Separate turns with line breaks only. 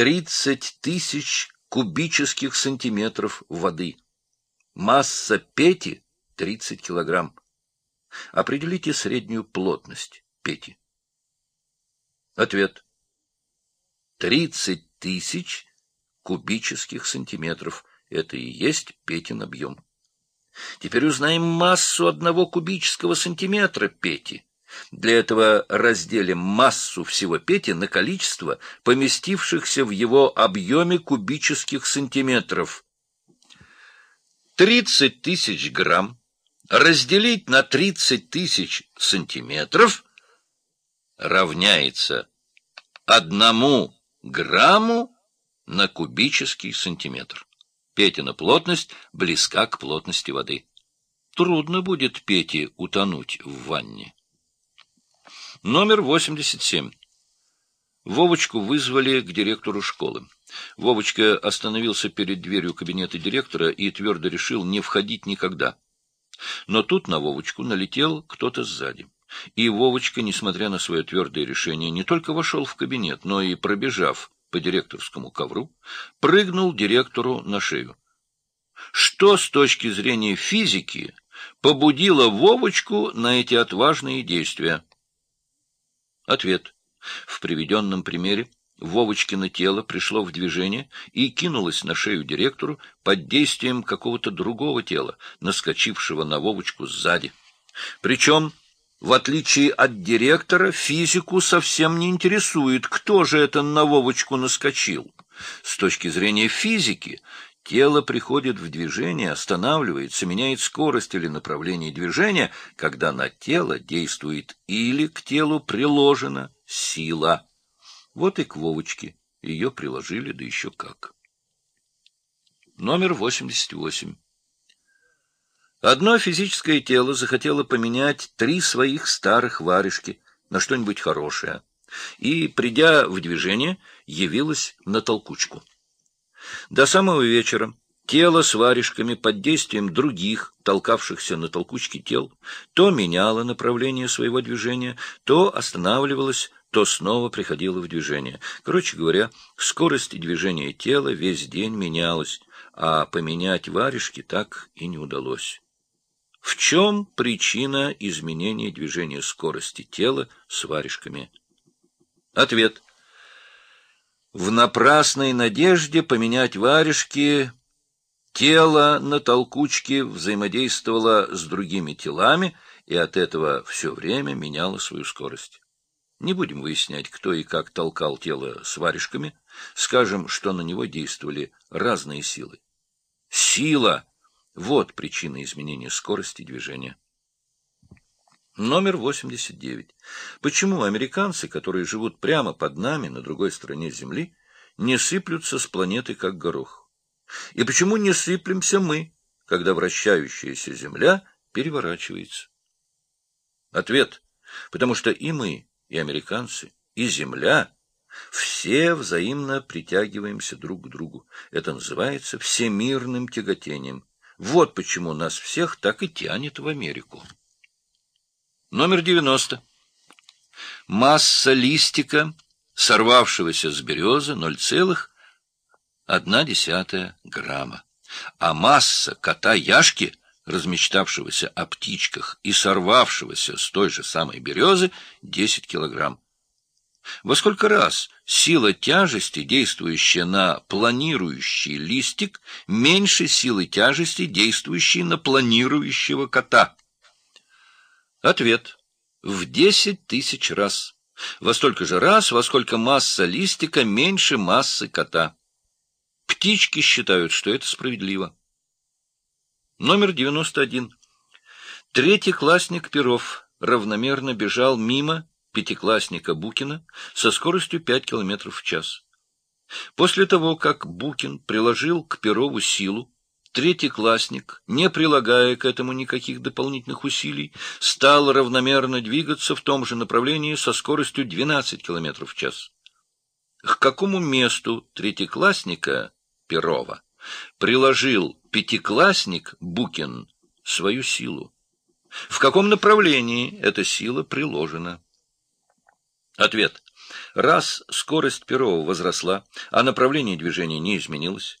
30 тысяч кубических сантиметров воды. Масса Пети — 30 килограмм. Определите среднюю плотность Пети. Ответ. 30 тысяч кубических сантиметров. Это и есть Петин объем. Теперь узнаем массу одного кубического сантиметра Пети. Для этого разделим массу всего Пети на количество поместившихся в его объеме кубических сантиметров. 30 тысяч грамм разделить на 30 тысяч сантиметров равняется одному грамму на кубический сантиметр. Петина плотность близка к плотности воды. Трудно будет Пете утонуть в ванне. Номер 87. Вовочку вызвали к директору школы. Вовочка остановился перед дверью кабинета директора и твердо решил не входить никогда. Но тут на Вовочку налетел кто-то сзади. И Вовочка, несмотря на свое твердое решение, не только вошел в кабинет, но и, пробежав по директорскому ковру, прыгнул директору на шею. Что с точки зрения физики побудило Вовочку на эти отважные действия? Ответ. В приведенном примере Вовочкино тело пришло в движение и кинулось на шею директору под действием какого-то другого тела, наскочившего на Вовочку сзади. Причем, в отличие от директора, физику совсем не интересует, кто же это на Вовочку наскочил. С точки зрения физики, тело приходит в движение, останавливается, меняет скорость или направление движения, когда на тело действует или к телу приложена сила. Вот и к Вовочке ее приложили, да еще как. Номер 88. Одно физическое тело захотело поменять три своих старых варежки на что-нибудь хорошее, и, придя в движение, явилось на толкучку. До самого вечера тело с варежками под действием других, толкавшихся на толкучке тел, то меняло направление своего движения, то останавливалось то снова приходило в движение. Короче говоря, скорость движения тела весь день менялась, а поменять варежки так и не удалось. В чем причина изменения движения скорости тела с варежками? Ответ. В напрасной надежде поменять варежки тело на толкучке взаимодействовало с другими телами и от этого все время меняло свою скорость. Не будем выяснять, кто и как толкал тело с варежками. Скажем, что на него действовали разные силы. Сила! Вот причина изменения скорости движения. Номер 89. Почему американцы, которые живут прямо под нами, на другой стороне Земли, не сыплются с планеты, как горох? И почему не сыплемся мы, когда вращающаяся Земля переворачивается? Ответ. Потому что и мы, и американцы, и Земля, все взаимно притягиваемся друг к другу. Это называется всемирным тяготением. Вот почему нас всех так и тянет в Америку. Номер 90. Масса листика, сорвавшегося с березы, 0,1 грамма. А масса кота Яшки — размечтавшегося о птичках и сорвавшегося с той же самой березы 10 килограмм. Во сколько раз сила тяжести, действующая на планирующий листик, меньше силы тяжести, действующей на планирующего кота? Ответ. В 10 тысяч раз. Во столько же раз, во сколько масса листика меньше массы кота. Птички считают, что это справедливо. Номер 91. Третий классник Перов равномерно бежал мимо пятиклассника Букина со скоростью 5 км в час. После того, как Букин приложил к Перову силу, третий классник, не прилагая к этому никаких дополнительных усилий, стал равномерно двигаться в том же направлении со скоростью 12 км в час. К какому месту третьеклассника Перова приложил пятиклассник Букин свою силу. В каком направлении эта сила приложена? Ответ. Раз скорость Перова возросла, а направление движения не изменилось,